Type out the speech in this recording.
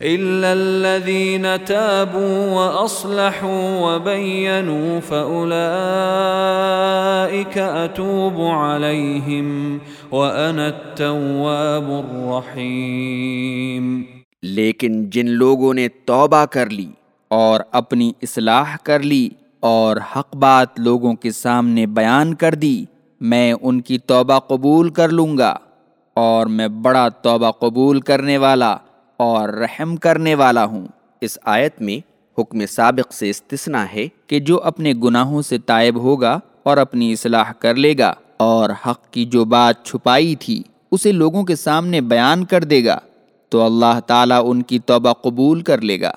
إلا الذين تابوا وأصلحوا وبينوا فأولئك أتوب عليهم وأنا التواب الرحيم لیکن جن لوگوں نے توبہ کر لی اور اپنی اصلاح کر لی اور حق بات لوگوں کے سامنے بیان کر دی، میں ان کی توبہ قبول کر لوں گا اور میں بڑا توبہ قبول کرنے والا اور رحم کرنے والا ہوں۔ اس آیت میں حکم سابق سے استثنا ہے کہ جو اپنے گناہوں سے طائب ہوگا اور اپنی اصلاح کر لے گا اور حق کی جو بات چھپائی تھی اسے لوگوں کے سامنے بیان کر دے گا، تو اللہ تعالیٰ ان کی توبہ قبول کر لے گا۔